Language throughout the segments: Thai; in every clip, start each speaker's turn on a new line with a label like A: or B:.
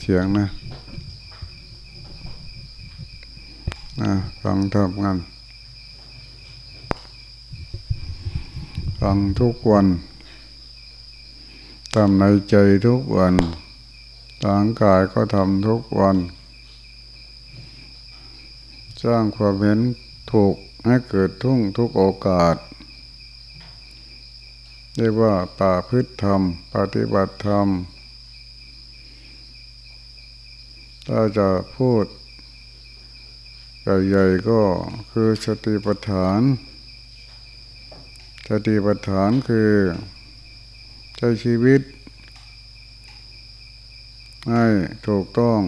A: เสียงนะนะฟังทำงานฟังทุกวันทำในใจทุกวันร่างกายก็ทำทุกวัน สร้างความเห็นถูกให้เกิดทุ่งทุกโอกาส เรียกว่าป่าพืชธรรม ปฏิบัติธรรม ถ้าจะพูดใหญ่ๆก็คือสติปัฏฐาน สติปัฏฐานคือใช้ชีวิต ให้ถูกต้อง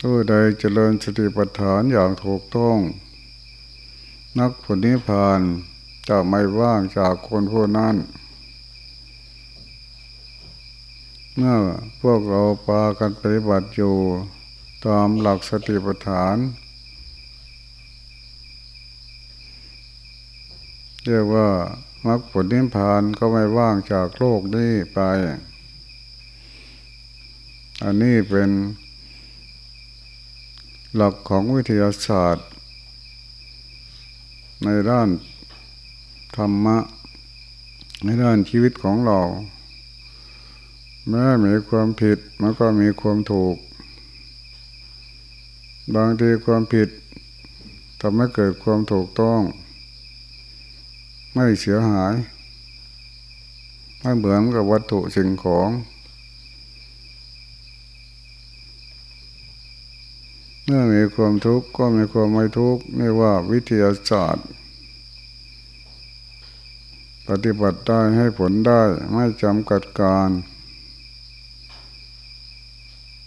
A: ผู้ใดเจริญสติปัฏฐานอย่างถูกต้อง นักผลนิพพานจะไม่ว่างจากคนผู้นั้น เมื่อพวกเราปากันปฏิบัติอยู่ตามหลักสติปัฏฐาน เรียกว่ามรรคผลนิพพานก็ไม่ว่างจากโลกนี้ไป อันนี้เป็นหลักของวิทยาศาสตร์ ในด้านธรรมะ ในด้านชีวิตของเรา แม้มีความผิดมันก็มีความถูก บางทีความผิดทำให้เกิดความถูกต้อง ไม่เสียหายไม่เหมือนกับวัตถุสิ่งของ เมื่อมีความทุกข์ก็มีความไม่ทุกข์นี่ว่าวิทยาศาสตร์ ปฏิบัติได้ให้ผลได้ไม่จำกัดการ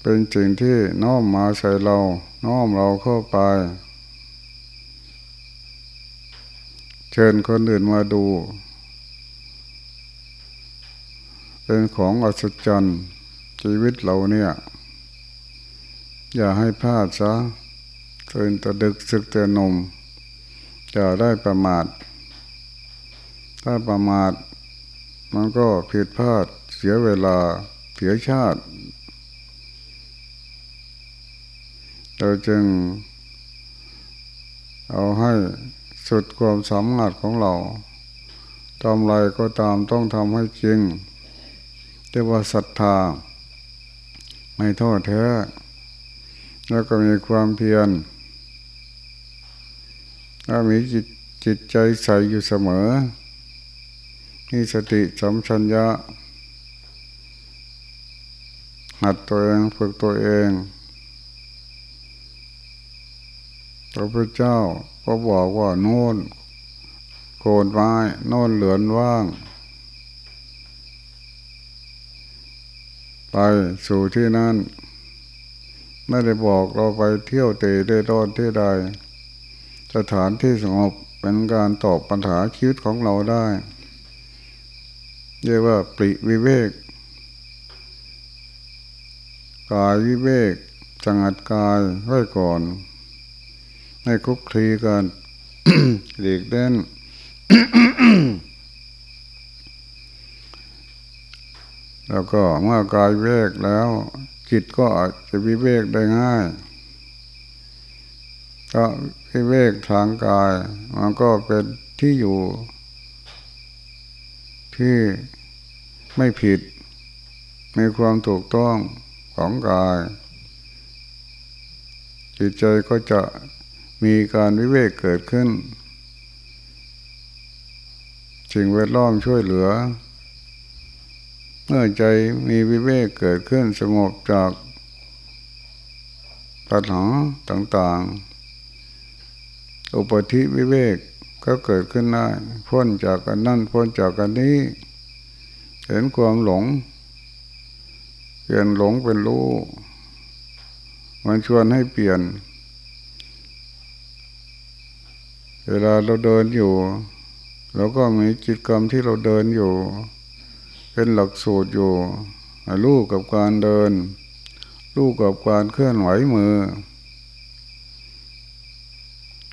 A: เป็นสิ่งที่น้อมมาใส่เรา น้อมเราเข้าไป เชิญคนอื่นมาดู เป็นของอัศจรรย์ชีวิตเราเนี่ย อย่าให้พลาดซะเตือนตะดึกสึกเตือนนมอย่าได้ประมาท ถ้าประมาทมันก็ผิดพลาดเสียเวลาเสียชาติ เราจึง เอาให้สุดความสามารถของเราทำอะไรก็ตามต้องทำให้จริงเรียกว่าศรัทธา ไม่ท้อแท้ แล้วก็มีความเพียรถ้ามีจิตจิตใจใสอยู่เสมอ มีสติสัมชัญญะหัดตัวเองฝึกตัวเอง พระพุทธเจ้าก็บอกว่าโน่นโคนไม้โน่นเหลือนว่าง ไปสู่ที่นั่น ไม่ได้บอกเราไปเที่ยวเตะได้รอดที่ใด สถานที่สงบเป็นการตอบปัญหาชีวิตของเราได้ เรียกว่าปริวิเวก กายวิเวกจังัดกายไว้ก่อน ให้คุกคลีกันหลีกเล่นแล้วก็เมื่อกายเวกแล้วจิตก็อาจจะวิเวกได้ง่าย ก็วิเวกทางกายมันก็เป็นที่อยู่ ที่ไม่ผิดมีความถูกต้องของกาย จิตใจก็จะ มีการวิเวกเกิดขึ้นสิ่งแวดล้อมช่วยเหลือ เมื่อใจมีวิเวกเกิดขึ้นสงบจากปัญหาต่างๆ อุปธิวิเวกก็เกิดขึ้นได้พ้นจากกันนั่นพ้นจากกันนี้ เห็นความหลงเปลี่ยนหลงเป็นรู้ มันชวนให้เปลี่ยน เวลาเราเดินอยู่เราก็มีจิตกรรมที่เราเดินอยู่ เป็นหลักสูตรอยู่รู้กับการเดินรู้กับการเคลื่อนไหวมือ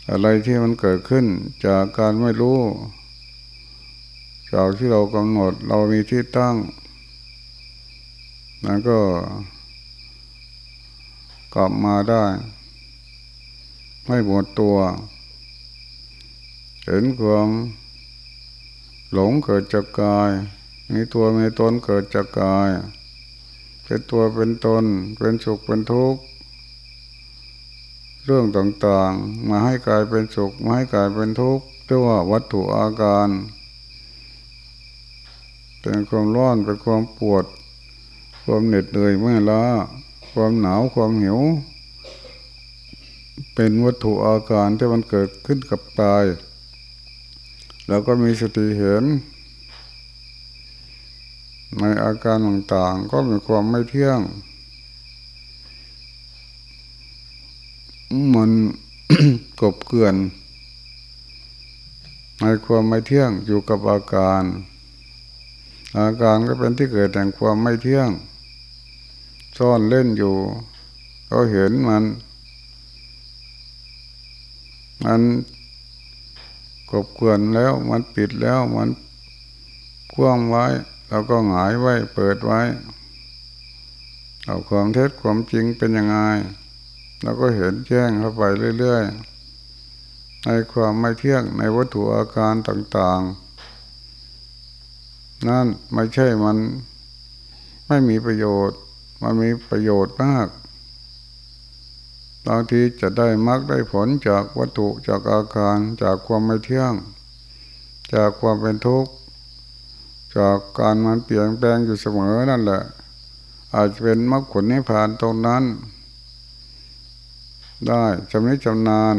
A: อะไรที่มันเกิดขึ้นจากการไม่รู้จากที่เรากำหนดเรามีที่ตั้งแล้วก็กลับมาได้ ไม่หมดตัว เห็นความหลงเกิดจากกาย มีตัวมีตนเกิดจากกาย เป็นตัวเป็นตน เป็นสุขเป็นทุกข์ เรื่องต่างๆ มาให้กายเป็นสุข มาให้กายเป็นทุกข์เรียกว่าวัตถุอาการ เป็นความร้อน เป็นความปวด ความเหน็ดเหนื่อยเมื่อล้า ความหนาวความหิว เป็นวัตถุอาการที่มันเกิดขึ้นกับกาย แล้วก็มีสติเห็น ในอาการต่างๆ ก็มีความไม่เที่ยง มันกบเกลื่อน ในความไม่เที่ยงอยู่กับอาการ อาการก็เป็นที่เกิดแห่งความไม่เที่ยง ซ่อนเล่นอยู่ ก็เห็นมัน มัน กบเกลื่อนแล้วมันปิดแล้วมันคว่ำไว้เราก็หงายไว้เปิดไว้เอาความเท็จความจริงเป็นยังไงเราก็เห็นแจ้งเข้าไปเรื่อยๆ ในความไม่เที่ยงในวัตถุอาการต่างๆ นั่นไม่ใช่มันไม่มีประโยชน์ มันมีประโยชน์มาก บางทีจะได้มรรคได้ผลจากวัตถุจากอาการจากความไม่เที่ยง จากความเป็นทุกข์จากการมันเปลี่ยนแปลงอยู่เสมอนั่นแหละ อาจจะเป็นมรรคผลนิพพานตรงนั้น ได้จำนิจำนาน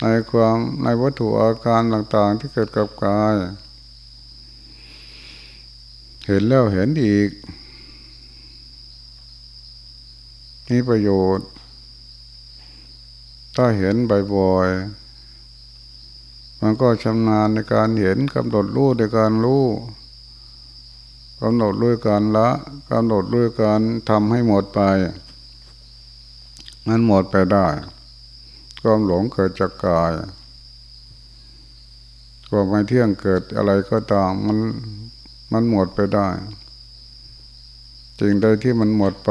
A: ในความในวัตถุอาการต่างๆที่เกิดกับกาย เห็นแล้วเห็นอีกมีประโยชน์ ถ้าเห็นบ่อยๆมันก็ชำนาญในการเห็นกำหนดรู้ในการรู้กำหนดด้วยการละกำหนดด้วยการทำให้หมดไป มันหมดไปได้ความหลงเกิดจากกายความไม่เที่ยงเกิดอะไรก็ตามมันมันหมดไปได้จริงใดที่มันหมดไป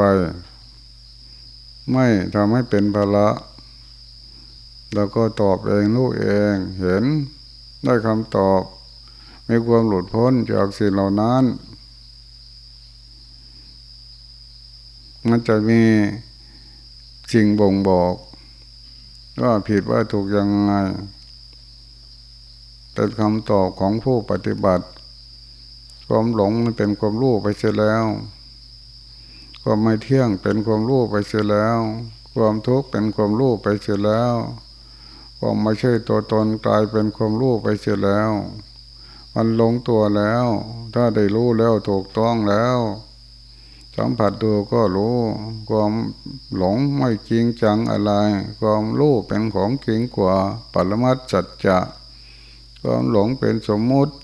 A: ไม่ทำให้เป็นภาระ แล้วก็ตอบเองรู้เองเห็นได้คำตอบมีความหลุดพ้นจากสิ่งเหล่านั้น มันจะมีสิ่งบ่งบอกว่าผิดว่าถูกยังไงเป็นคำตอบของผู้ปฏิบัติ ความหลงเป็นความรู้ไปเสียแล้ว ความไม่เที่ยงเป็นความรู้ไปเสียแล้ว ความทุกข์เป็นความรู้ไปเสียแล้ว ความไม่ใช่ตัวตนกลายเป็นความรู้ไปเสียแล้ว มันลงตัวแล้ว ถ้าได้รู้แล้วถูกต้องแล้วสัมผัสดูก็รู้ ความหลงไม่จริงจังอะไร ความรู้เป็นของจริงกว่าปรมัตจัจจะความหลงเป็นสมมุติ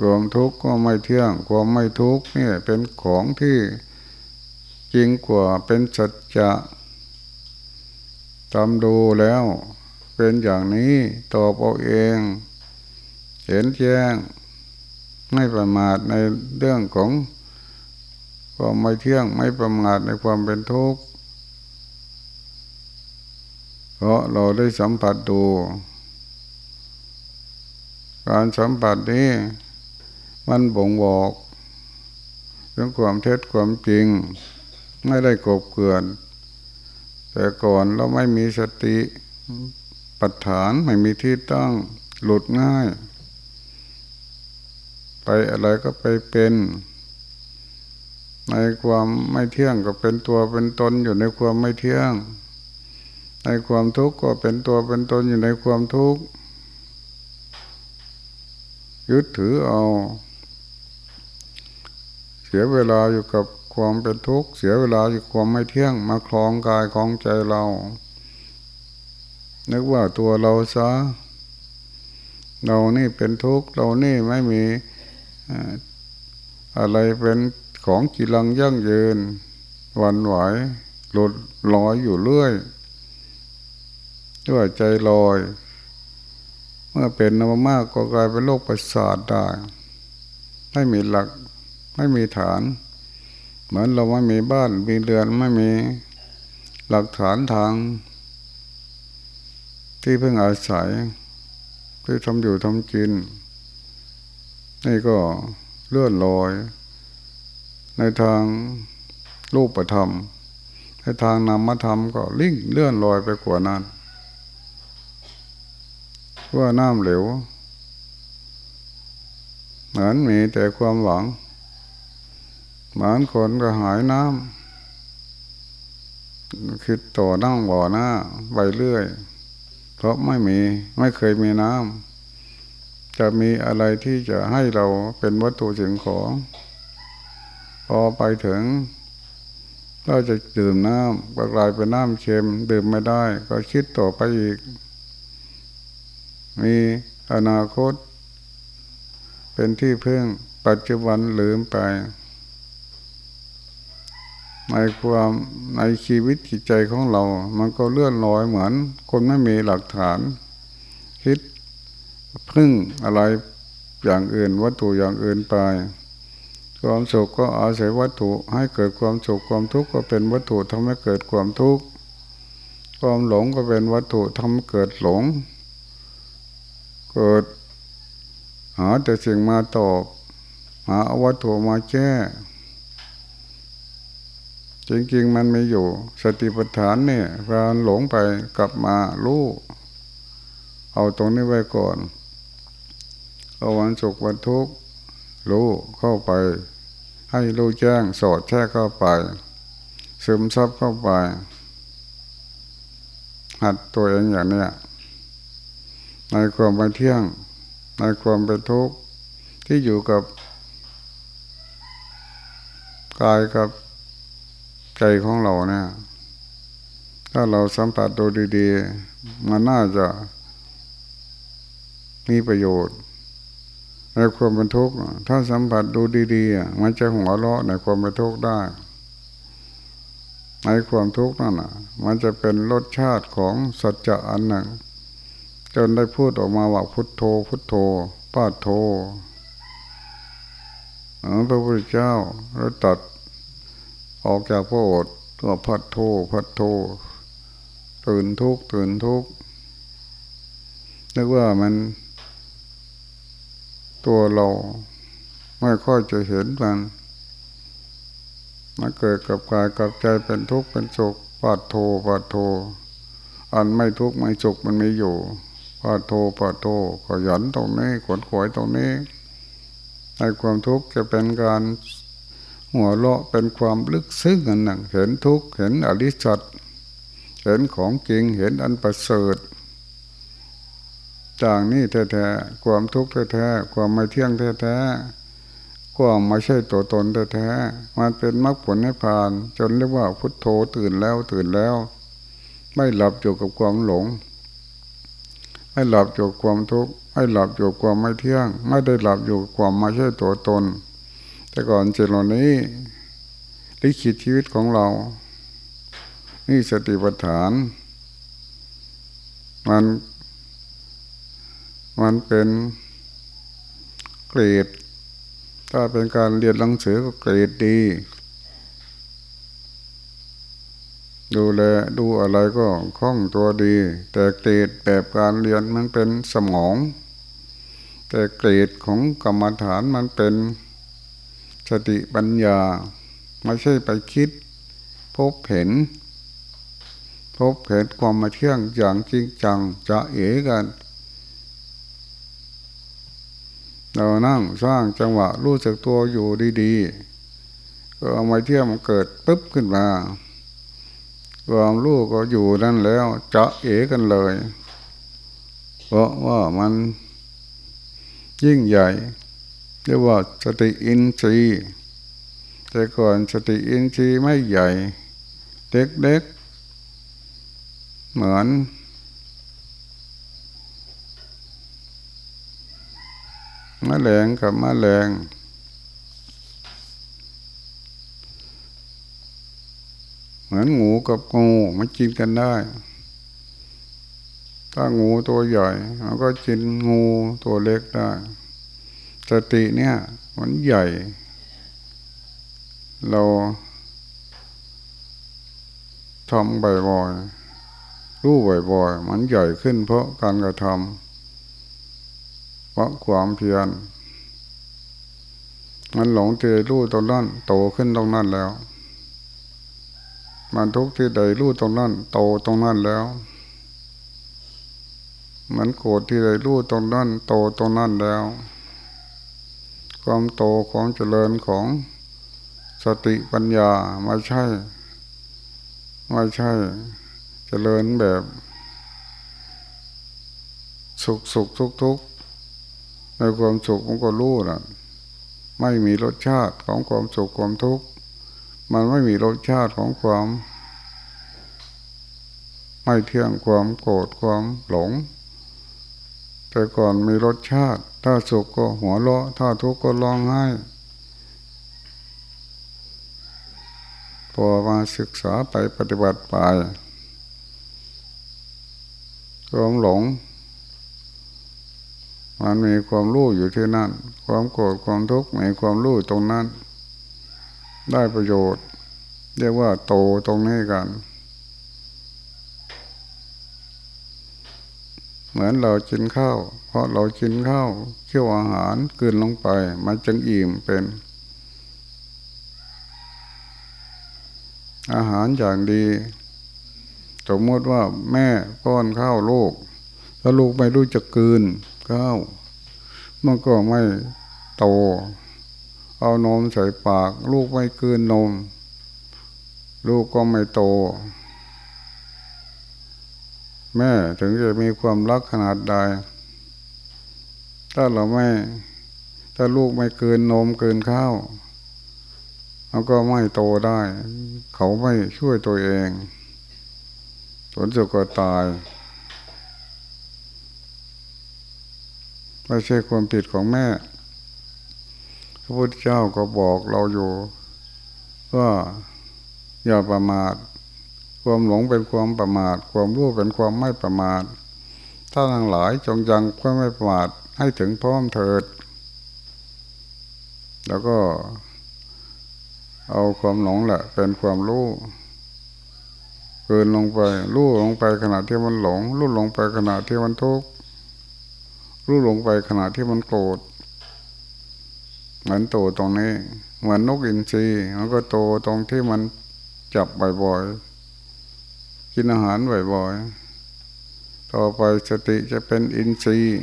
A: ความทุกข์ก็ไม่เที่ยง ความไม่ทุกข์นี่เป็นของที่จริงกว่าเป็นสัจจะ ทำดูแล้ว เป็นอย่างนี้ตอบเอาเอง เห็นแจ้งไม่ประมาทในเรื่องของความไม่เที่ยงไม่ประมาทในความเป็นทุกข์เพราะเราได้สัมผัสดู การสัมผัสนี้มันบ่งบอกเรื่องความเท็จความจริง ไม่ได้กบเกลื่อน แต่ก่อนเราไม่มีสติปัฏฐานไม่มีที่ตั้งหลุดง่าย ไปอะไรก็ไปเป็น ในความไม่เที่ยงก็เป็นตัวเป็นตนอยู่ในความไม่เที่ยง ในความทุกข์ก็เป็นตัวเป็นตนอยู่ในความทุกข์ยึดถือเอา เสียเวลาอยู่กับ ความเป็นทุกข์เสียเวลาอยู่ความไม่เที่ยงมาคลองกายคลองใจเรา นึกว่าตัวเราซะเรานี่เป็นทุกข์เรานี่ไม่มีอะไรเป็นของกีรังยั่งยืนวันไหวหลุดลอยอยู่เรื่อยด้วยใจลอย เมื่อเป็นนามากก็กลายเป็นโรคประสาทได้ไม่มีหลักไม่มีฐาน เหมือนเราไม่มีบ้านมีเรือนไม่มีหลักฐานทาง ที่เพิ่งอาศัยที่ทำอยู่ทำกิน นี่ก็เลื่อนลอย ในทางรูปธรรมในทางนามธรรมก็ลิ่งเลื่อนลอยไปกว่านั้นว่าน้ำเหลวเหมือนมีแต่ความหวัง เหมือนคนก็หายน้ำคิดต่อนั่งบ่อหน้าไปเรื่อย เพราะไม่มีไม่เคยมีน้ำจะมีอะไรที่จะให้เราเป็นวัตถุสิ่งของ พอไปถึงเราจะดื่มน้ำก็กลายเป็นน้ำเค็มดื่มไม่ได้ ก็คิดต่อไปอีก มีอนาคต เป็นที่พึ่งปัจจุบันลืมไป ในความในชีวิตจิตใจของเรา มันก็เลื่อนลอยเหมือน คนไม่มีหลักฐาน คิดพึ่งอะไรอย่างอื่นวัตถุอย่างอื่นไปความสุขก็อาศัยวัตถุให้เกิดความสุขความทุกข์ก็เป็นวัตถุทำให้เกิดความทุกข์ความหลงก็เป็นวัตถุทำให้เกิดหลง เกิดหาแต่สิ่งมาตอบ หาอาวัตถุมาแก้ จริงๆมันไม่อยู่ สติปัฏฐานเนี่ยการหลงไปกลับมารู้เอาตรงนี้ไว้ก่อนเอาวันสุขวันทุกข์รู้เข้าไป ให้รู้แจ้งสอดแท้เข้าไป ซึมซับเข้าไป หัดตัวเองอย่างเนี้ยในความไม่เที่ยง ในความเป็นทุกข์ที่อยู่กับกายกับ ใจของเราเนี่ยถ้าเราสัมผัสดูดีๆ มันน่าจะมีประโยชน์ ในความเป็นทุกข์ถ้าสัมผัสดูดีๆ มันจะหัวเราะในความเป็นทุกข์ได้ ในความทุกข์นั่นนะมันจะเป็นรสชาติของสัจจะอันหนึ่ง จนได้พูดออกมาว่าพุทโธ พุทโธป้าโธพระพุทธเจ้าแล้วตัด ออกจากพระโอษฐ์ตัวพัดโธพัดโธตื่นทุกข์ตื่นทุกข์นึกว่ามันตัวเราไม่ค่อยจะเห็นมันมันเกิดกับกายกับใจเป็นทุกข์เป็นสุขปาดโทปาดโท อันไม่ทุกข์ไม่สุขมันมีอยู่ปาดโทปาดโทขยันตรงนี้ขวนขวยตรงนี้ในความทุกข์จะเป็นการ หัวเราะเป็นความลึกซึ้งอันหนึ่งเห็นทุกข์เห็นอริสัตเห็นของจริงเห็นอันประเสริฐจากนี้แท้ๆความทุกข์แท้ๆความไม่เที่ยงแท้ๆความไม่ใช่ตัวตนแท้ๆมันเป็นมรรคผลนิพพาน จนเรียกว่าพุทโธตื่นแล้วตื่นแล้ว ไม่หลับอยู่กับความหลง ไม่หลับอยู่ความทุกข์ไม่หลับอยู่ความไม่เที่ยง ไม่ได้หลับอยู่ความไม่ใช่ตัวตน แต่ก่อนเจริญนี้ลิขิตชีวิตของเรา นี่สติปัฏฐาน มัน มันเป็นเกรด ถ้าเป็นการเรียนหนังสือก็เกรดดี ดูแลดูอะไรก็คล่องตัวดี แต่เกรดแบบการเรียนมันเป็นสมอง แต่เกรดของกรรมฐานมันเป็น สติปัญญาไม่ใช่ไปคิด พบเห็น พบเห็นความมาเที่ยงอย่างจริงจังจะเอ๋กันเรานั่งสร้างจังหวะรู้จักตัวอยู่ดีๆ ก็มาเที่ยวมันเกิดปุ๊บขึ้นมาความรู้ก็อยู่นั่นแล้วจะเอ๋กันเลย เพราะว่ามันยิ่งใหญ่ รียกว่าสติอินทรีย์แต่ก่อนสติอินทรีย์ไม่ใหญ่ เล็กๆ เหมือน มแมลงกับมแมลงเหมือนงูกับงูมันกินกันได้ ถ้างูตัวใหญ่มันก็กินงูตัวเล็กได้ สติเนี่ย มันใหญ่ เราทำบ่อยๆรู้บ่อยๆมันใหญ่ขึ้นเพราะการกระทำเพราะความเพียรมันหลงเจรู้ตรงนั้นโตขึ้นตรงนั้นแล้ว มันทุกที่ใดรู้ตรงนั้นโตตรงนั้นแล้ว มันโกรธที่ใดรู้ตรงนั้นโตตรงนั้นแล้ว ความโตของเจริญของสติปัญญาไม่ใช่ ไม่ใช่ เจริญแบบ สุขสุขทุกทุกในความสุขมันก็รู้นะไม่มีรสชาติของความสุขความทุกข์มันไม่มีรสชาติของความ ไม่เที่ยงความโกรธความหลง แต่ก่อนมีรสชาติ ถ้าสุขก็หัวเราะ ถ้าทุกข์ก็ร้องไห้ พอมาศึกษาไปปฏิบัติไปความหลง มันมีความรู้อยู่ที่นั่น ความโกรธความทุกข์มีความรู้ตรงนั้น ได้ประโยชน์ เรียกว่าโตตรงนี้กัน เหมือนเรากินข้าว เพราะเรากินข้าวเคี่ยวอาหารกินลงไป มันจึงอิ่มเป็น อาหารอย่างดีสมมติว่าแม่ป้อนข้าวลูกถ้าลูกไม่รู้จะกืนข้าวมันก็ไม่โต เอานมใส่ปาก ลูกไม่กืนนม ลูกก็ไม่โต แม่ถึงจะมีความรักขนาดใด ถ้าเราไม่ถ้าลูกไม่เกินนมเกินข้าวมันก็ไม่โตได้ เขาไม่ช่วยตัวเองผลสุดก็ตายไม่ใช่ความผิดของแม่ พระพุทธเจ้าก็บอกเราอยู่ ว่าอย่าประมาท ความหลงเป็นความประมาท ความรู้เป็นความไม่ประมาทถ้าทั้งหลายจงยังเพื่อไม่ประมาทให้ถึงพร้อมเถิด แล้วก็เอาความหลงแหละเป็นความรู้เกินลงไปรู้ลงไปขณะที่มันหลงรู้ลงไปขณะที่มันทุกข์รู้ลงไปขณะที่มันโกรธเหมือนโตตรงนี้ เหมือนนกอินทรีมันก็โตตรงที่มันจับบ่อยๆ กินอาหารบ่อยๆ ต่อไปสติจะเป็นอินทรีย์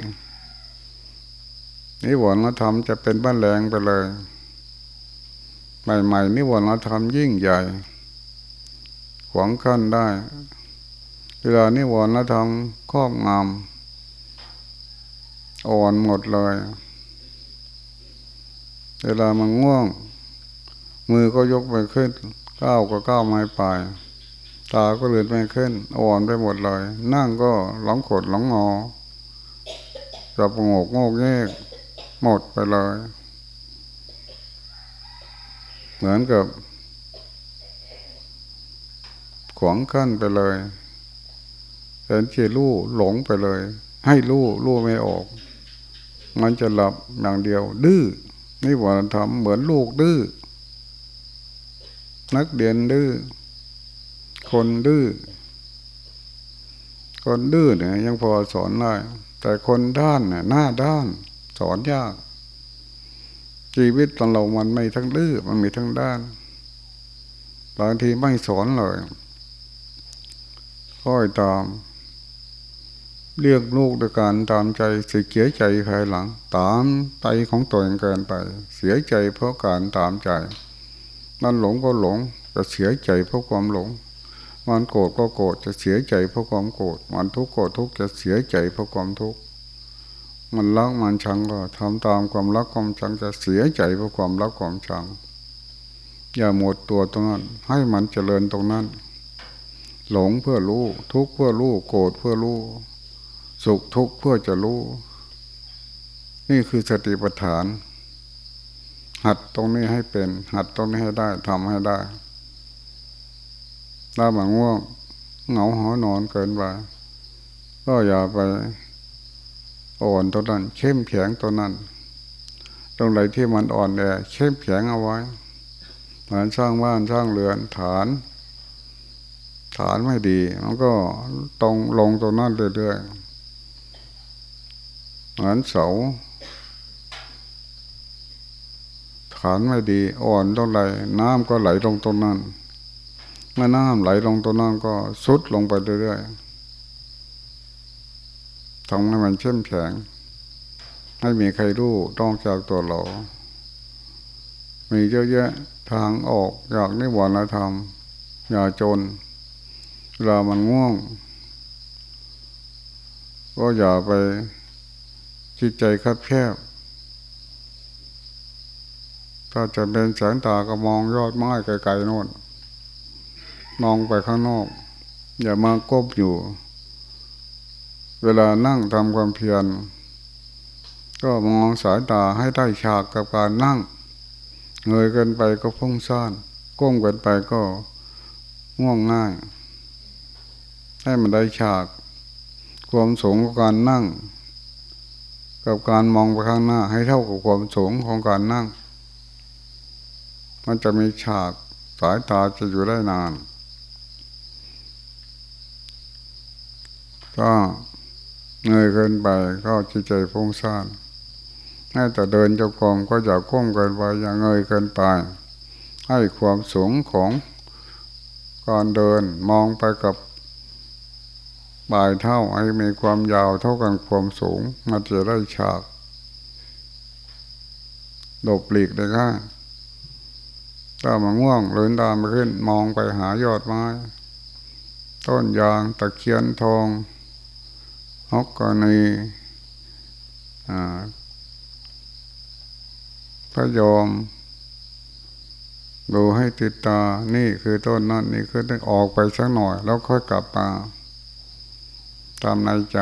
A: นิวรณธรรมจะเป็นบ้านแรงไปเลย ใหม่ๆนิวรณธรรมยิ่งใหญ่ ขวางขั้นได้ เวลานิวรณธรรมครอบงำอ่อนหมดเลย เวลามันง่วง มือก็ยกไปขึ้นก้าวก็ก้าวไม่ไป ตาก็เลือนไม่ขึ้น อ่อนไปหมดเลย นั่งก็หลงขดหลงงอจับงกงกเงกหมดไปเลย เหมือนกับ ขวางขั้นไปเลยแทนที่ลู่หลงไปเลย ให้ลู่ลู่ไม่ออก มันจะหลับอย่างเดียว ดื้อนี่ว่าทำเหมือนลูกดื้อนักเรียนดื้อ คนดื้อคนดื้อเนี่ยยังพอสอนได้แต่คนด้านเนี่ยหน้าด้าน สอนยาก ชีวิตของเรามันไม่ทั้งดื้อมันมีทั้งด้านบางทีไม่สอนเลยค่อยตามเรียกลูกด้วยการตามใจเสียใจภายหลัง ตามใจของตัวเองเกินไป เสียใจเพราะการตามใจมันหลงก็หลงจะเสียใจเพราะความหลง มันโกรธก็โกรธจะเสียใจเพราะความโกรธมันทุกข์ก็ทุกข์จะเสียใจเพราะความทุกข์มันรักมันชังก็ทำตามความรักความชังจะเสียใจเพราะความรักความชัง อย่าหมดตัวตรงนั้น ให้มันเจริญตรงนั้น หลงเพื่อรู้ทุกเพื่อรู้โกรธเพื่อรู้สุขทุกเพื่อจะรู้ นี่คือสติปัฏฐาน หัดตรงนี้ให้เป็น หัดตรงนี้ให้ได้ทำให้ได้ ถ้ามันง่วงเหงาหอนอนเกินไปก็อย่าไปอ่อนตัวนั้น เข้มแข็งตัวนั้น ตรงไหนที่มันอ่อนแอเข้มแข็งเอาไว้เหมือนสร้างบ้านสร้างเรือนฐาน ฐานไม่ดี มันก็ตรงลงตรงนั้นเรื่อยๆเหมือนเสาฐานไม่ดี อ่อนตรงไหนน้ำก็ไหลลงตรงนั้น เมื่อน้ำไหลลงตรงนั้นก็สุดลงไปเรื่อยๆทำให้มันเข้มแข็งไม่มีใครรู้ต้องจากตัวเรา มีเยอะแยะทางออกอยากนิวรณธรรม อย่าจนเวลามันง่วง ก็อย่าไปจิตใจคับแคบ ถ้าจะเดินแสงตาก็มองยอดไม้ไกลๆโน่น มองไปข้างนอก อย่ามาก้มอยู่ เวลานั่งทำความเพียร ก็มองสายตาให้ได้ฉากกับการนั่ง เงยเกินไปก็พุ่งซ่านก้มเกินไปก็ง่วงง่าย ให้มันได้ฉาก ความสูงของการนั่ง กับการมองไปข้างหน้า ให้เท่ากับความสูงของการนั่ง มันจะมีฉากสายตาจะอยู่ได้นาน ก็เงยเกินไปก็จิตใจฟุ้งซ่านให้แต่เดินจงกรมก็อย่าก้มเกินไปอย่าเงยเกินไป ให้ความสูงของการเดินมองไปกับปลายเท่าให้มีความยาวเท่ากันความสูงมันจะได้ฉากหลบหลีกได้ง่ายถ้ามันง่วงเลินตามไปขึ้น มองไปหายอดไม้ ต้นยางตะเคียนทอง ฮอกกรณีพระยอมดูให้ติดตา นี่คือต้นนั่นนี่คือต้องออกไปสักหน่อย แล้วค่อยกลับมาตามในใจ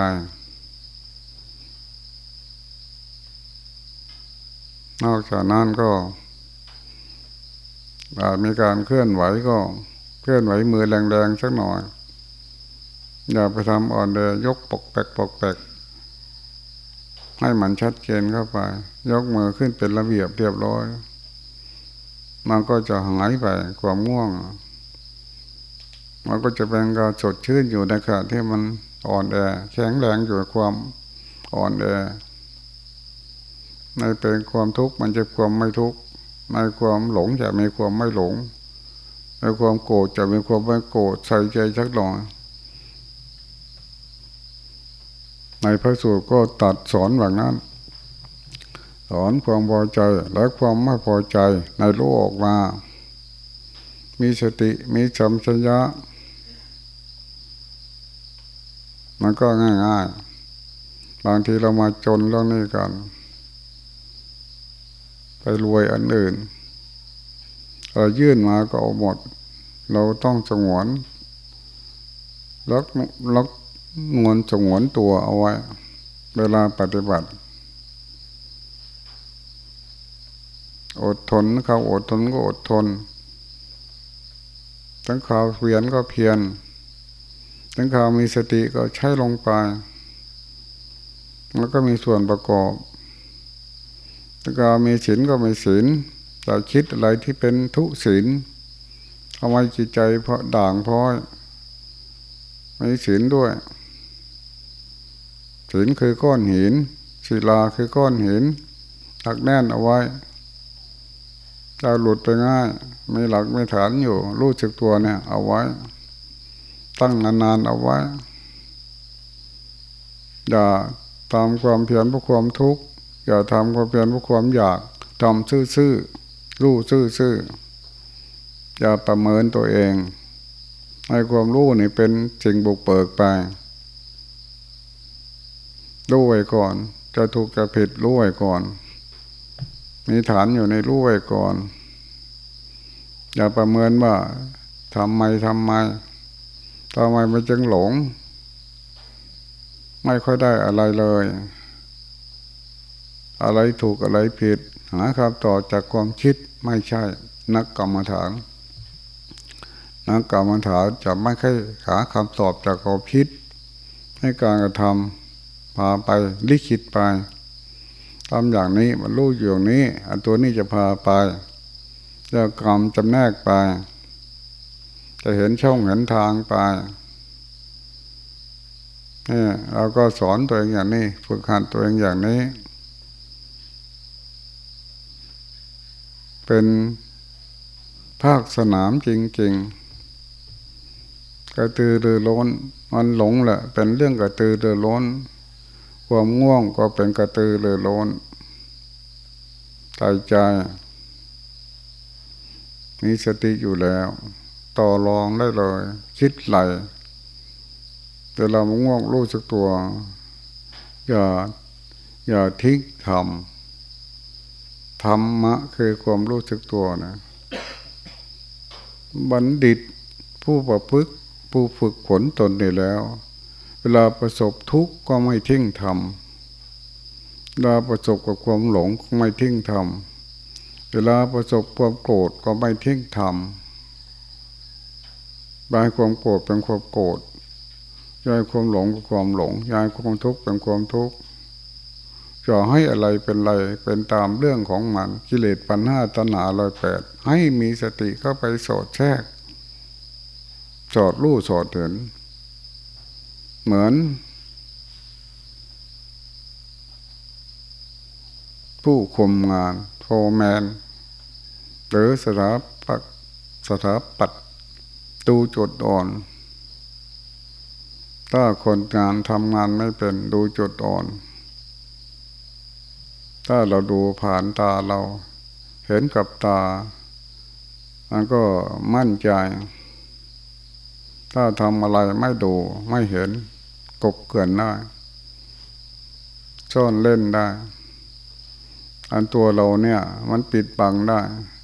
A: นอกจากนั้นก็อาจมีการเคลื่อนไหวก็ เคลื่อนไหวมือแรงๆสักหน่อย อย่าไปทำอ่อนเดยยกปกแปกปกแปกให้มันชัดเจนเข้าไป ยกมือขึ้นเป็นระเบียบเรียบร้อย มันก็จะหายไปความง่วง มันก็จะเป็นการสดชื่นอยู่ในขณะที่มันอ่อนแอแข็งแรงอยู่ความอ่อนแอในเป็นความทุกข์มันจะความไม่ทุกข์ในความหลงจะมีความไม่หลง ในความโกรธจะมีความไม่โกรธใส่ใจชักหน่อย ในพระสูตรก็ตัดสอนแบบนั้น สอนความพอใจและความไม่พอใจในโลกออกมา มีสติมีสัมชัญญะ มันก็ง่ายๆ บางทีเรามาจนเรื่องนี้กัน ไปรวยอันอื่นเรายื่นมาก็เอาหมด เราต้องสงวนลักลัก งวนสงวนตัวเอาไว้ เวลาปฏิบัติ อดทนเขาอดทนก็อดทน ทั้งข่าวเพียนก็เพียน ทั้งข่าวมีสติก็ใช้ลงไป แล้วก็มีส่วนประกอบทั้งข่าวมีศีลก็มีศีลแต่คิดอะไรที่เป็นทุศีลเอาไว้จิตใจเพราะด่างพ้อยมีศีลด้วย ศีลคือก้อนหินศิลาคือก้อนหินตักแน่นเอาไว้จะหลุดไปง่ายมีหลักมีฐานอยู่ รู้สึกตัวเนี่ย เอาไว้ ตั้งนานๆเอาไว้ อย่าทำความเพียรเพื่อความทุกข์อย่าทำความเพียรเพื่อความอยากทำซื่อๆรู้ซื่อๆอย่าประเมินตัวเอง ให้ความรู้นี่เป็นสิ่งบุกเบิกไป รู้ไว้ก่อน จะถูกจะผิดรู้ไว้ก่อน มีฐานอยู่ในรู้ไว้ก่อน อย่าประเมินว่าทำไมทำไมทำไมมันจึงหลง ไม่ค่อยได้อะไรเลย อะไรถูกอะไรผิด หาคำตอบจากความคิดไม่ใช่ นักกรรมฐานนักกรรมฐานจะไม่ค่อยหาคำตอบจากความคิด ให้การกระทำ พาไปลิขิตไปทำอย่างนี้มันรู้อยู่อย่างนี้อันตัวนี้จะพาไปแล้วกรรมจำแนกไป จะเห็นช่องเห็นทางไปนี่เราก็สอนตัวเองอย่างนี้ฝึกหัดตัวเองอย่างนี้ เป็นภาคสนามจริงๆกระตือรือร้นมันหลงแหละเป็นเรื่องกระตือรือร้น ความง่วงก็เป็นกระตือรือร้นใจใจ มีสติอยู่แล้ว ต่อรองได้เลย คิดไหลเวลามันง่วงรู้สึกตัว อย่า อย่าทิ้งทำธรรมะคือความรู้สึกตัวนะ บัณฑิตผู้ประพฤติผู้ฝึกฝนตนนี่แล้ว วลาประสบทุกข์ก็ไม่ทิ้งทำเวลาประสบกับความหลงก็ไม่ทิ้งทำเวลาประสบความโกรธก็ไม่ทิ้งทำบายความโกรธเป็นความโกรธย้ายความหลงเป็นความหลงย้ายความทุกข์เป็นความทุกข์จะให้อะไรเป็นอะไรเป็นตามเรื่องของมันกิเลสปัญหาตนาลอยแปดให้มีสติเข้าไปสอดแทรกสอดรู้สอดเห็น เหมือน ผู้คุมงานโฟแมน หรือสถาปัตสถาปัตดูจุดอ่อน ถ้าคนงานทำงานไม่เป็นดูจุดอ่อน ถ้าเราดูผ่านตาเราเห็นกับตา มันก็มั่นใจ ถ้าทำอะไรไม่ดูไม่เห็น กบเกินได้ซ่อนเล่นได้ อันตัวเราเนี่ย มันปิดบังได้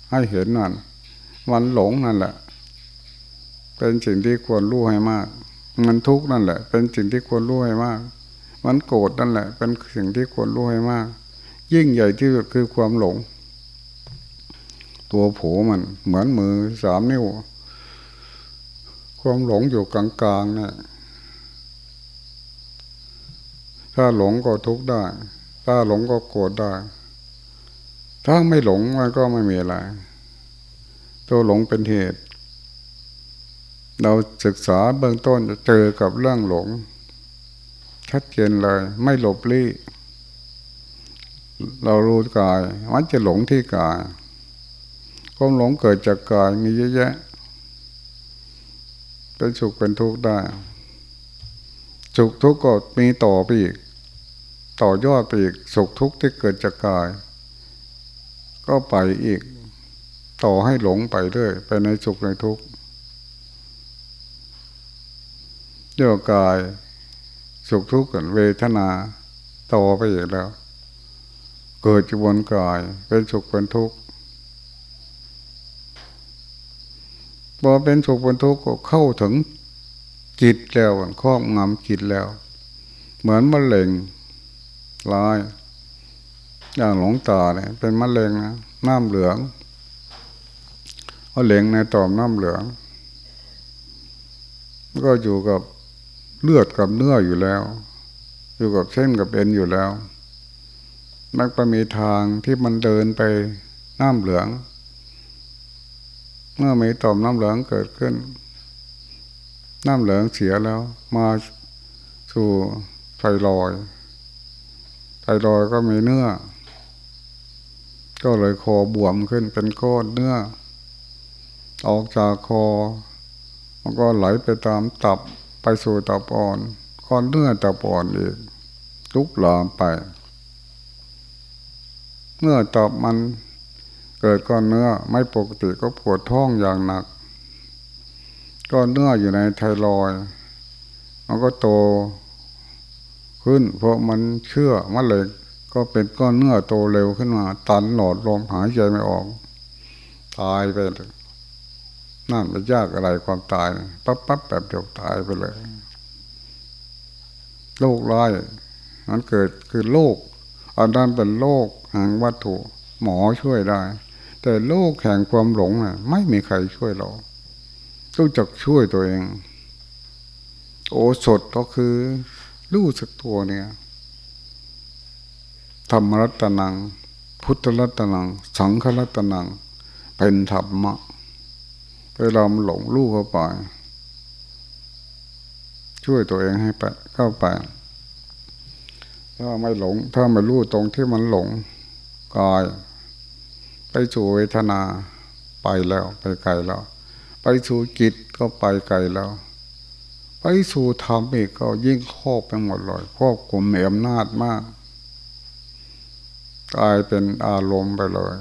A: ให้เห็นนั่นมันหลงนั่นแหละ เป็นสิ่งที่ควรรู้ให้มาก มันทุกข์นั่นแหละ เป็นสิ่งที่ควรรู้ให้มาก มันโกรธนั่นแหละ เป็นสิ่งที่ควรรู้ให้มาก ยิ่งใหญ่ที่สุดคือความหลง ตัวโผมันเหมือนมือสามนิ้วความหลงอยู่กลางๆนี่ย ถ้าหลงก็ทุกข์ได้ ถ้าหลงก็โกรธได้ ถ้าไม่หลงมันก็ไม่มีอะไร ตัวหลงเป็นเหตุ เราศึกษาเบื้องต้นจะเจอกับเรื่องหลง ชัดเจนเลย ไม่หลบลี้เรารู้กายมันจะหลงที่กายความหลงเกิดจากกายมีเยอะแยะเป็นสุขเป็นทุกข์ได้ สุขทุกข์ก็มีต่อไปอีก ต่อยอดไปอีกสุขทุกข์ที่เกิดจากกาย ก็ไปอีก ต่อให้หลงไปเรื่อยไปในสุขในทุกข์เรื่องกาย สุขทุกข์กันเวทนาต่อไปอีกแล้ว เกิดจุบนกายเป็นสุขเป็นทุกข์พอเป็นสุขเป็นทุกข์ก็เข้าถึงจิตแล้วครอบงำจิตแล้ว เหมือนมะเร็ง ลายอย่างหลงตาเนี่ยเป็นมะเร็งนะน้ำเหลืองมะเร็งในต่อมน้ำเหลือง ก็อยู่กับเลือดกับเนื้ออยู่แล้ว อยู่กับเส้นกับเอ็นอยู่แล้ว มันก็มีทางที่มันเดินไปน้ำเหลือง เมื่อมีต่อมน้ำเหลืองเกิดขึ้น น้ำเหลืองเสียแล้ว มาสู่ไฟลอย ไฟลอยก็มีเนื้อ ก็เลยคอบวมขึ้นเป็นก้อนเนื้อ ออกจากคอมันก็ไหลไปตามตับไปสู่ตับอ่อนก้อนเนื้อตับอ่อนอีกลุกลามไป เมื่อตอบมันเกิดก้อนเนื้อไม่ปกติก็ปวดท้องอย่างหนักก้อนเนื้ออยู่ในไทรอยมันก็โต ขึ้น เพราะมันเชื่อมะเร็งก็เป็นก้อนเนื้อโตเร็วขึ้นมา ตันหลอดลมหายใจไม่ออก ตายไปนั่นไม่ยากอะไรความตายปั๊บปั๊บแบบเดียวตายไปเลยโรคร้ายมันเกิดคือโรคอันนั้นเป็นโรคแห่งวัตถุ หมอช่วยได้ แต่โลกแห่งความหลงน่ะ ไม่มีใครช่วยเราต้องจักช่วยตัวเอง โอสถก็คือ รู้สึกตัวเนี่ยธรรมรัตนัง พุทธรัตนัง สังฆรัตนัง เป็นธรรมะเวลามันหลงลู่เข้าไป ช่วยตัวเองให้ไปเข้าไป ถ้าไม่หลง ถ้าไม่รู้ตรงที่มันหลงกายไปสู่เวทนาไปแล้วไปไกลแล้ว ไปสู่จิตก็ไปไกลแล้ว ไปสู่ธรรมอีกก็ยิ่งครอบไปหมดเลยครอบกลุ่มมีอำนาจมากกลายเป็นอารมณ์ไปเลย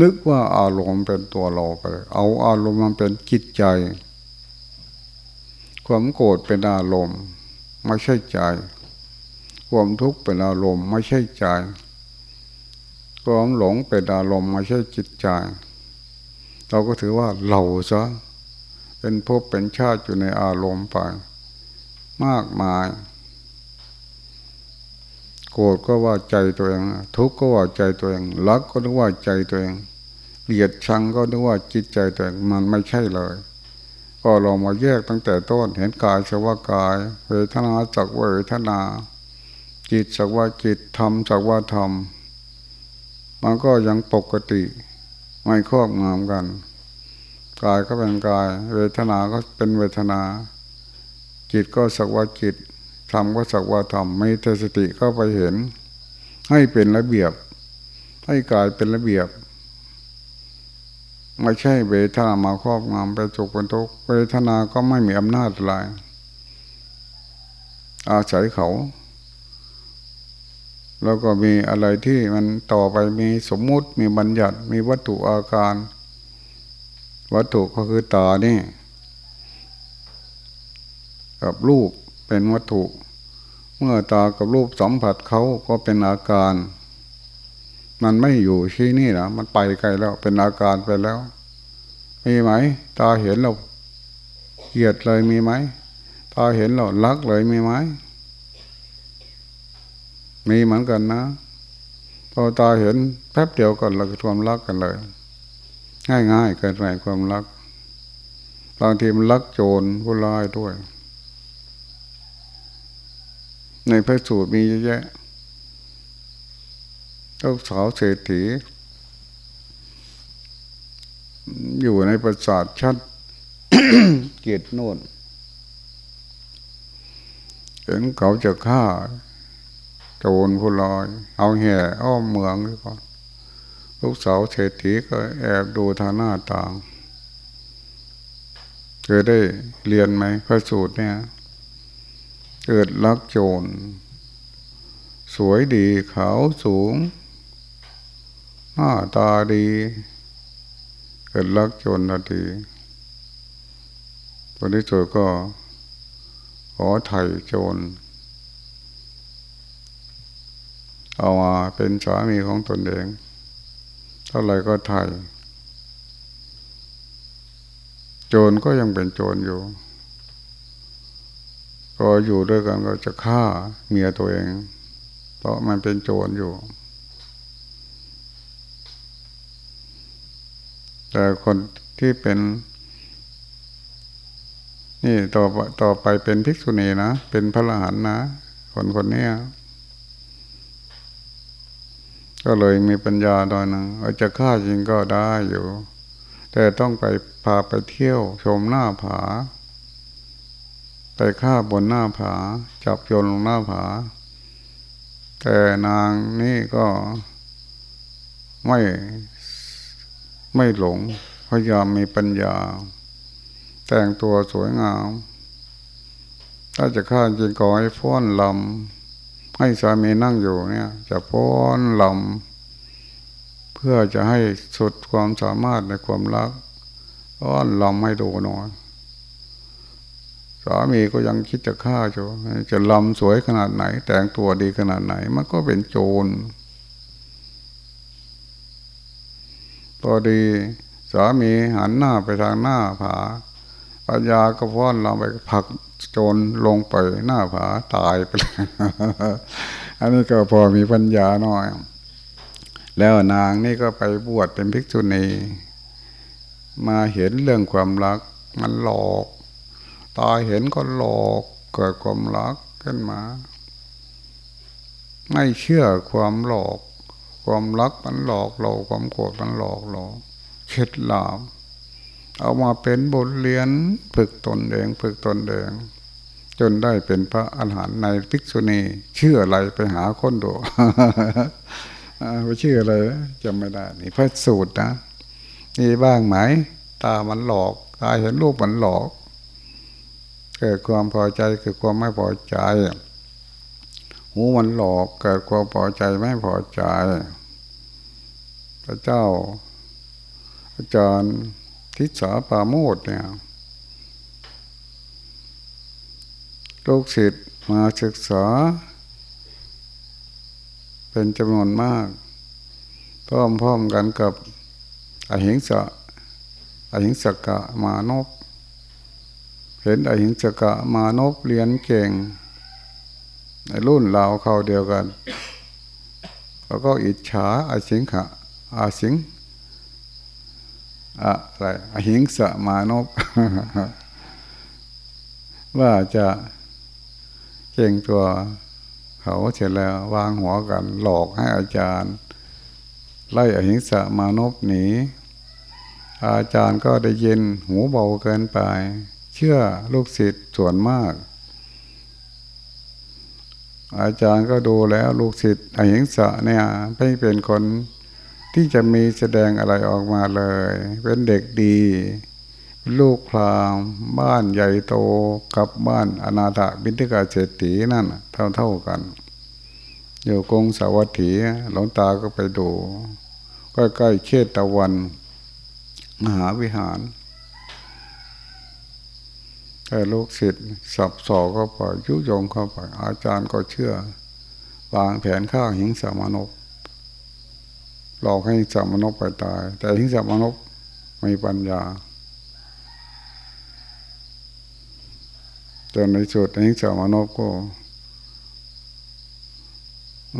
A: นึกว่าอารมณ์เป็นตัวเราไปเลยเอาอารมณ์มันเป็นจิตใจ ความโกรธเป็นอารมณ์ ไม่ใช่ใจ ความทุกข์เป็นอารมณ์ ไม่ใช่ใจ ความหลงเป็นอารมณ์ไม่ใช่จิตใจ เราก็ถือว่าเราซะ เป็นภพเป็นชาติอยู่ในอารมณ์ไป มากมาย โกรธก็ว่าใจตัวเอง ทุกข์ก็ว่าใจตัวเองรักก็นึกว่าใจตัวเองเกลียดชังก็นึกว่าจิตใจตัวเองมันไม่ใช่เลย ก็เรามาแยกตั้งแต่ต้นเห็นกายสักว่ากายเวทนาสักว่าเวทนา จิตสักว่าจิตธรรมสักว่าธรรมมันก็ยังปกติไม่ครอบงำกัน กายก็เป็นกาย เวทนาก็เป็นเวทนา จิตก็สักว่าจิตธรรมก็สักว่าธรรมไม่เทสติก็ไปเห็น ให้เป็นระเบียบ ให้กายเป็นระเบียบไม่ใช่เวทนามาครอบงำไปจุกเป็นทุกเวทนาก็ไม่มีอำนาจอะไรอาศัยเขา แล้วก็มีอะไรที่มันต่อไปมีสมมุติมีบัญญัติมีวัตถุอาการ วัตถุก็คือตานี่ กับรูปเป็นวัตถุ เมื่อตากับรูปสัมผัสเขาก็เป็นอาการ มันไม่อยู่ที่นี่นะมันไปไกลแล้วเป็นอาการไปแล้ว มีไหม ตาเห็นเราเกลียดเลยมีไหมตาเห็นเรารักเลยมีไหมมีเหมือนกันนะพอตาเห็นแป๊บเดียวกันเราความรักกันเลย ง่ายๆเกินไปความรักบางทีมันรักโจรผู้ร้ายด้วย ในพระสูตรมีเยอะแยะเจ้าสาวเศรษฐี อยู่ในประสาทชัดเกียรติโน่นเห็นเขาจะฆ่าโจรผู้ลอยเอาแห่อ้อมเมืองก่อน ลูกสาวเศรษฐีก็แอบดูทางหน้าต่างเคยได้เรียนไหมพระสูตรเนี่ย เกิดลักโจร สวยดีขาวสูง หน้าตาดี เกิดลักโจรนาทีวันนี้โจรก็ขอไถ่โจร เอามาเป็นสามีของตนเอง เท่าไรก็ไทย โจรก็ยังเป็นโจรอยู่ก็อยู่ด้วยกันก็จะฆ่าเมียตัวเอง เพราะมันเป็นโจรอยู่ แต่คนที่เป็นนี่ต่อต่อไปเป็นภิกษุณีนะ เป็นพระอรหันต์นะ คนคนนี้ ก็เลยมีปัญญาดอยนึงอาจจะฆ่าจริงก็ได้อยู่ แต่ต้องไปพาไปเที่ยวชมหน้าผา ไปฆ่าบนหน้าผา จับโยนลงหน้าผา แต่นางนี่ก็ไม่ไม่หลงพยายามมีปัญญา แต่งตัวสวยงาม ถ้าจะฆ่าจริงก็ให้ฟ้อนลำ ให้สามีนั่งอยู่เนี่ย จะป้อนลำเพื่อจะให้สุดความสามารถในความรักป้อนลำให้ดูหน่อยสามีก็ยังคิดจะฆ่าอยู่จะลำสวยขนาดไหน แต่งตัวดีขนาดไหน มันก็เป็นโจรพอดีสามีหันหน้าไปทางหน้าผา ปัญญาก็พ้อนเราไปผักโจรลงไปหน้าผาตายไปเลยอันนี้ก็พอมีปัญญาหน่อย แล้วนางนี่ก็ไปบวชเป็นภิกษุณีมาเห็นเรื่องความรัก มันหลอกตาเห็นก็หลอกเกิดความรักขึ้นมา ไม่เชื่อความหลอก ความรักมันหลอกเราความโกรธมันหลอกเราเข็ดหลาบ เอามาเป็นบทเรียนฝึกตนเองฝึกตนเองจนได้เป็นพระอาหารในภิกษุณีเชื่ออะไรไปหาคนดูไปชื่ออะไรจำไม่ได้ นี่พระสูตรนะนี่บ้างไหม ตามันหลอกตาเห็นรูปมันหลอก เกิดความพอใจเกิดความไม่พอใจ หูมันหลอกเกิดความพอใจไม่พอใจ พระเจ้า อาจารย์ ทิศาปาโมดเนี่ยลูกศิษย์มาศึกษา เป็นจำนวนมาก พร้อมๆกันกับอหิงสะอหิงสกะมานพเห็นอหิงสกะมานพเรียนเก่งในรุ่นเราเขาเดียวกัน แล้วก็อิจฉาอาสิงขะอาสิง อะไรอหิงสะมานพว่าจะเก่งตัวเขาเสร็จแล้ว วางหัวกัน หลอกให้อาจารย์ ไล่อหิงสะมานพหนีอาจารย์ก็ได้ยินหูเบาเกินไป เชื่อลูกศิษย์ส่วนมาก อาจารย์ก็ดูแล้วลูกศิษย์อหิงสะเนี่ยไม่เป็นคน ที่จะมีแสดงอะไรออกมาเลย เป็นเด็กดี ลูกพรามบ้านใหญ่โตกับบ้านอนาถบิณฑิกาเศรษฐีนั่นเท่าเท่ากัน อยู่กงสาวัตถีหลวงตาก็ไปดูใกล้ๆเขตตะวัน มหาวิหารแต่ลูกศิษย์สับสอเข้าไปยุยงเข้าไป อาจารย์ก็เชื่อวางแผนฆ่าหิงสามนก หลอกให้สามนกไปตาย แต่หิงสามนกไม่ปัญญาจนในสุดหิงสามนกก็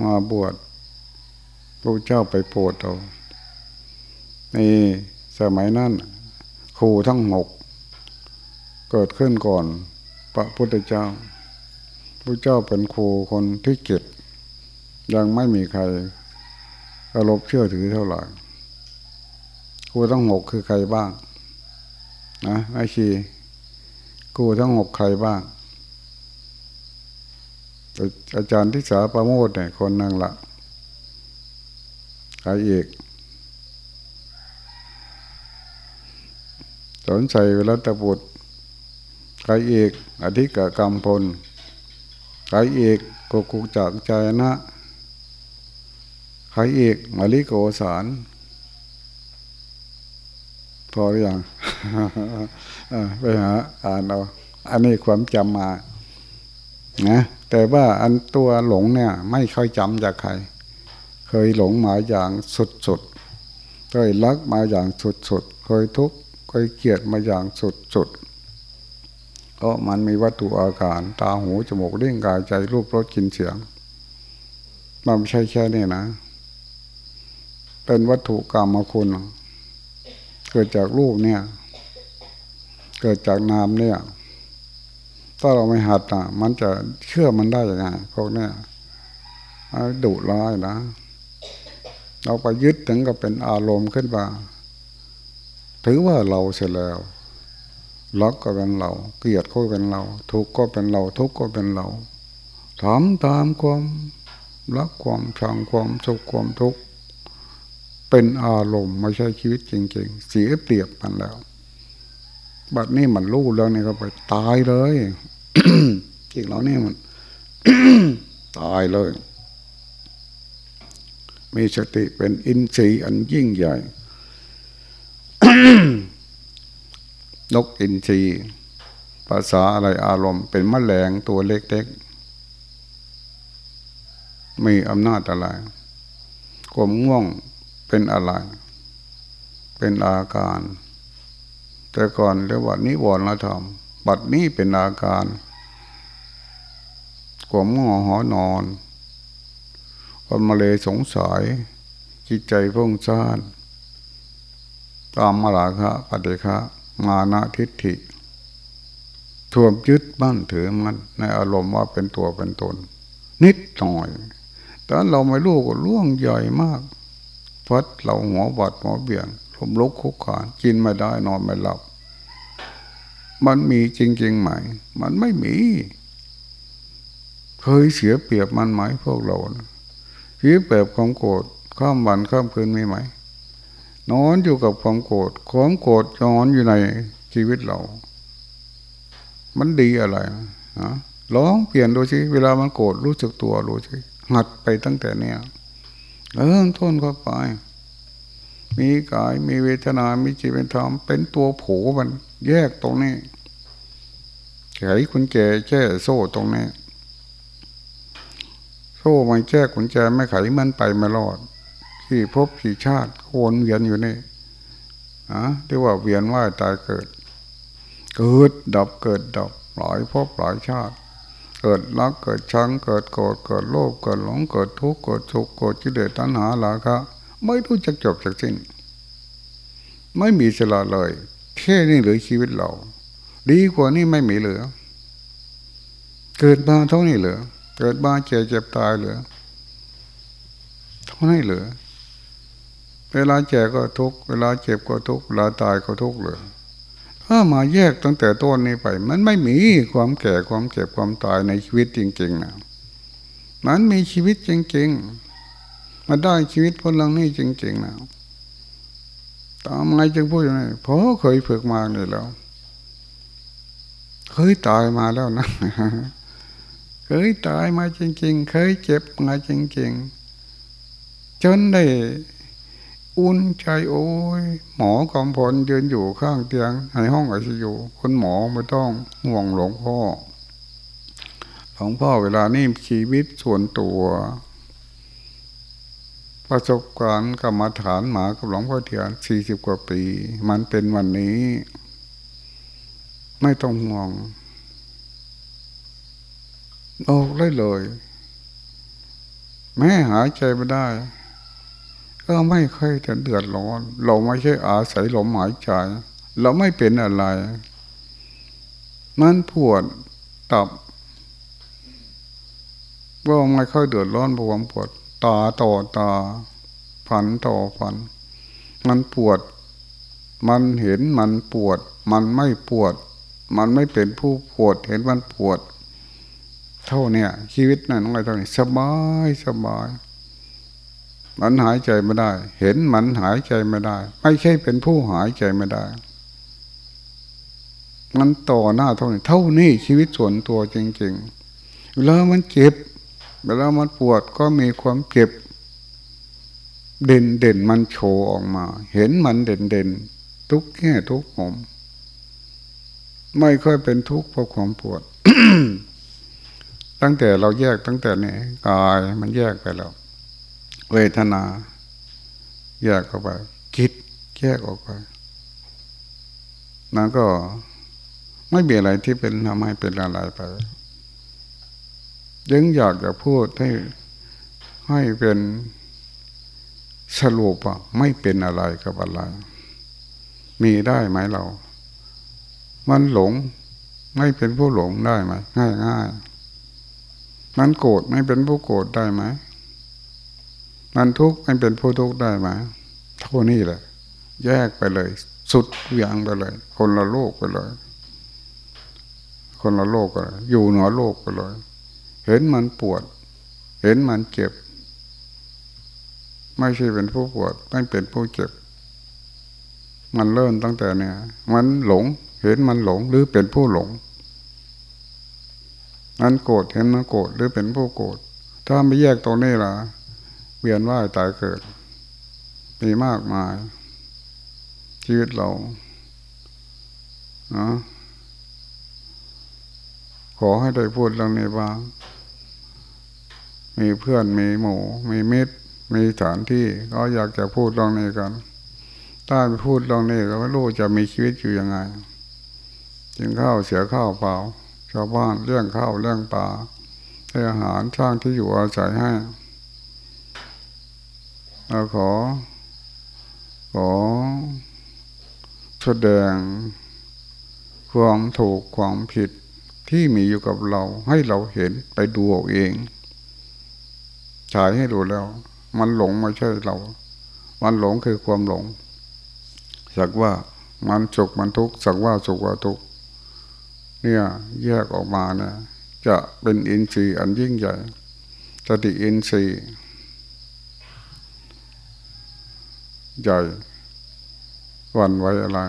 A: มาบวชพระเจ้าไปโปรดเอาในสมัยนั้นครูทั้งหกเกิดขึ้นก่อนพระพุทธเจ้าพระเจ้าเป็นครูคนที่เก็บยังไม่มีใคร เคารพเชื่อถือเท่าไหร่ครูทั้งหกคือใครบ้าง นะไอชีครูทั้งหกใครบ้าง อาจารย์ที่สาประโมทเนี่ยคนนั่งละใครอีกสนใจรัตบุตรใครอีกอธิกกรรมพลใครอีกกุกุจักใจนะใรอีกมาลิโกสาร พอหรือยังไปหาอ่านเอาอันนี้ความจำมานะแต่ว่าอันตัวหลงเนี่ย ไม่ค่อยจำจากใคร เคยหลงมาอย่างสุดๆเคยรักมาอย่างสุดๆเคยทุกข์เคยเกลียดมาอย่างสุดๆเพราะมันมีวัตถุอาการตาหูจมูกเลี้ยงกายใจรูปรสกลิ่นเสียงมันไม่ใช่แค่นี้นะ เป็นวัตถุกรรมคุณ เกิดจากรูปเนี่ย เกิดจากนามเนี่ย ถ้าเราไม่หัดอะ มันจะเชื่อมันได้ยังไงพวกเนี้ยดุร้ายนะ เราไปยึดถึงกับเป็นอารมณ์ขึ้นมาถือว่าเราเสร็จแล้วรักก็เป็นเรา เกลียดก็เป็นเรา ทุกข์ก็เป็นเรา ทุกข์ก็เป็นเราถามตามความรักความชังความสุขความทุกข์ เป็นอารมณ์ไม่ใช่ชีวิตจริง ๆ เสียเปรียบมันแล้ว บัดนี้มันรู้แล้วนี่ก็ไปตายเลยจริงแล้วนี่มันตายเลย มีสติเป็นอินทรีย์อันยิ่งใหญ่นกอินทรีย์ภาษาอะไรอารมณ์ เป็นมแมลงตัวเล็กๆมีอำนาจอะไรความง่วง เป็นอะไร เป็นอาการ แต่ก่อนเรียกว่านิวรณธรรม บัดนี้เป็นอาการความง่วงหอนอนคนมาเลยสงสัยจิตใจพุ่งซ่านตามมาลาคะปฏิฆะมานะทิฏฐิท่วมยึดบ้านถือมันในอารมณ์ว่าเป็นตัวเป็นตน นิดหน่อย แตอนเราไม่รู้ก็ล่วงใหญ่มาก พัดเราหัวบาดหัวเบี่ยงลมลุกคุกขานกินไม่ได้นอนไม่หลับ มันมีจริงๆไหม มันไม่มี เคยเสียเปรียบมันไหมพวกเราเสียเปรียบความโกรธข้ามวันข้ามคืนมีไหม นอนอยู่กับความโกรธความโกรธนอนอยู่ในชีวิตเรา มันดีอะไรนะลองเปลี่ยนดูสิเวลามันโกรธรู้สึกตัวรู้สิหัดไปตั้งแต่เนี้ย เริ่มต้นเข้าไป มีกายมีเวทนา มีจิตเป็นธรรมเป็นตัวโผมัน แยกตรงนี้ไขคุณแจแช่โซ่ตรงนี้ โซ่มันแช่คุณแจไม่ไขมันไปไม่รอดที่พบที่ชาติวนเวียนอยู่นี่นะเรียกว่าเวียนว่ายตายเกิด เกิดดับเกิดดับหลายพบหลายชาติ เกิดรักเกิดชังเกิดโกรธเกิดโลภเกิดหลงเกิดทุกข์เกิดสุขเกิดจิเลตัณหาลาคะไม่รู้จักจบจากสิ้น ไม่มีสละเลยแค่นี้เหลือชีวิตเรา ดีกว่านี้ไม่มีเหลือ เกิดมาเท่านี้เหลือ เกิดมาเจ็บเจ็บตายเหลือ เท่านี้เหลือ เวลาเจ็บก็ทุกเวลาเจ็บก็ทุกเวลาตายก็ทุกเหลือ ถ้ามาแยกตั้งแต่ต้นนี้ไป มันไม่มีความแก่ความเจ็บความตายในชีวิตจริงๆนะมันมีชีวิตจริงๆมาได้ชีวิตพลังนี้จริงๆนะตามไงจึงพูดอย่างนี้เพราะเคยฝึกมาเนี่ยแล้วเคยตายมาแล้วนะเคยตายมาจริง ๆ เคยเจ็บมาจริง ๆ จนได้ อุ่นใจโอ้ยหมอกำพลยืนอยู่ข้างเตียงในห้องไอซียูคนหมอไม่ต้องห่วงหลวงพ่อหลวงพ่อเวลานี้ชีวิตส่วนตัว ประสบการณ์กรรมฐานหมากับหลวงพ่อเทียนสี่สิบกว่าปี มันเป็นวันนี้ ไม่ต้องห่วงออกเลยเลย แม่หายใจไม่ได้ ก็ไม่เคยจะเดือดร้อน เราไม่ใช่อาศัยลมหายใจเราไม่เป็นอะไร มันปวดตับว่าไม่ค่อยเดือดร้อนเพระความปวด ตาต่อตาฝันต่อฝัน มันปวด มันเห็นมันปวด มันไม่ปวด มันไม่เป็นผู้ปวด เห็นมันปวด เท่านี้ชีวิตนั่นอะไรเท่านี้สบายสบาย มันหายใจไม่ได้ เห็นมันหายใจไม่ได้ ไม่ใช่เป็นผู้หายใจไม่ได้ มันต่อหน้าเท่านี้ เท่านี้ชีวิตส่วนตัวจริงๆ เวลามันเจ็บ เวลามันปวดก็มีความเจ็บ เด่นเด่นมันโชว์ออกมา เห็นมันเด่นเด่นทุกแง่ทุกมุมไม่ค่อยเป็นทุกข์เพราะความปวด ตั้งแต่เราแยกตั้งแต่นี้กายมันแยกไปแล้ว เวทนาแยกออกไปคิดแยกออกไปนั่นก็ไม่มีอะไรที่เป็นทำให้เป็นอะไรไปยังอยากจะพูดให้ให้เป็นสรุปว่าไม่เป็นอะไรกับอะไร มีได้ไหมเรา มันหลง ไม่เป็นผู้หลงได้ไหมง่ายง่ายมันโกรธไม่เป็นผู้โกรธได้ไหม มันทุกข์มันเป็นผู้ทุกข์ได้ไหมเท่านี้แหละ แยกไปเลย สุดอย่างไปเลย คนละโลกไปเลย คนละโลกไปเลยอยู่เหนือโลกไปเลย เห็นมันปวด เห็นมันเจ็บ ไม่ใช่เป็นผู้ปวด ไม่เป็นผู้เจ็บ มันเริ่มตั้งแต่เนี่ย มันหลง เห็นมันหลงหรือเป็นผู้หลงมันโกรธเห็นมันโกรธหรือเป็นผู้โกรธถ้าไม่แยกตรงนี้ล่ะ เวียนว่ายตายเกิด มีมากมาย ชีวิตเรานะขอให้ได้พูดเรื่องนี้บ้าง มีเพื่อนมีหมู่มีมิตร มีสถานที่ก็อยากจะพูดเรื่องนี้กัน ถ้าไปพูดเรื่องนี้ก็ไม่รู้จะมีชีวิตอยู่ยังไงกินข้าวเสียข้าวเปล่า ชาวบ้านเลี้ยงข้าวเลี้ยงปลาให้อาหารช่างที่อยู่อาศัยให้ เราขอ ขอแสดงความถูกความผิดที่มีอยู่กับเราให้เราเห็นไปดูเอาเองฉายให้ดูแล้ว มันหลงไม่ใช่เรา มันหลงคือความหลง สักว่ามันสุขมันทุกข์สักว่าสุขว่าทุกข์เนี่ยแยกออกมาเนี่ยจะเป็นอินทรีย์อันยิ่งใหญ่สติอินทรีย์ ใหญ่วันไว้อะไร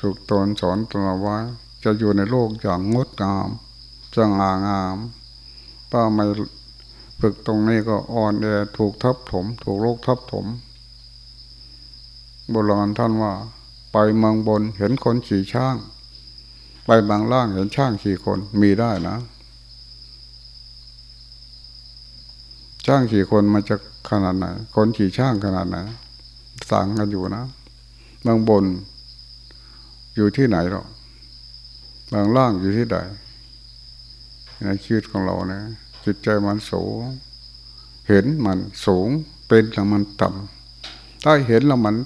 A: ถูกตนสอนตนเอาไว้ จะอยู่ในโลกอย่างงดงามสง่างามป้าไม่ฝึกตรงนี้ก็อ่อนแอถูกทับถม ถูกโลกทับถมโบราณท่านว่า ไปเมืองบนเห็นคนขี่ช่าง ไปบางล่างเห็นช่างขี่คนมีได้นะช่างขี่คนมันจะขนาดไหน คนขี่ช่างขนาดไหน สั่งกันอยู่นะบางบนอยู่ที่ไหนหรอกบางล่างอยู่ที่ใดในชีวิตของเราเนี่ยจิตใจมันสูง เห็นมันสูง เป็นแล้วมันต่ำถ้าเห็นแล้วมัน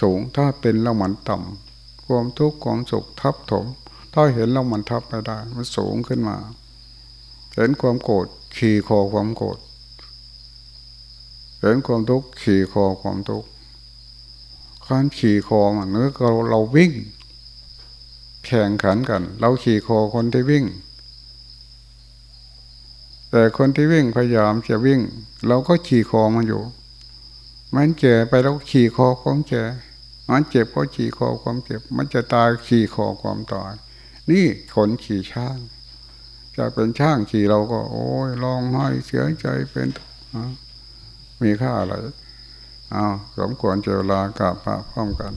A: สูง ถ้าเป็นแล้วมันต่ำความทุกข์ความสุขทับถม ถ้าเห็นแล้วมันทับไม่ได้ มันสูงขึ้นมา เห็นความโกรธขี่คอความโกรธ เห็นความทุกข์ขี่คอความทุกข์การขี่คอมันเนื้อเราเราวิ่ง แข่งขันกัน เราขี่คอคนที่วิ่ง แต่คนที่วิ่งพยายามจะวิ่ง เราก็ขี่คอมันอยู่ มันเจ็บไปแล้วขี่คอความเจ็บมันเจ็บก็ขี่คอความเจ็บ มันจะตายขี่คอความตาย นี่คนขี่ช่างจะเป็นช่างขี่เราก็ โอ้ยร้องไห้เสียใจเป็น มีค่าอะไรอ้าวสมควรเจรลากราบพระพร้อมกัน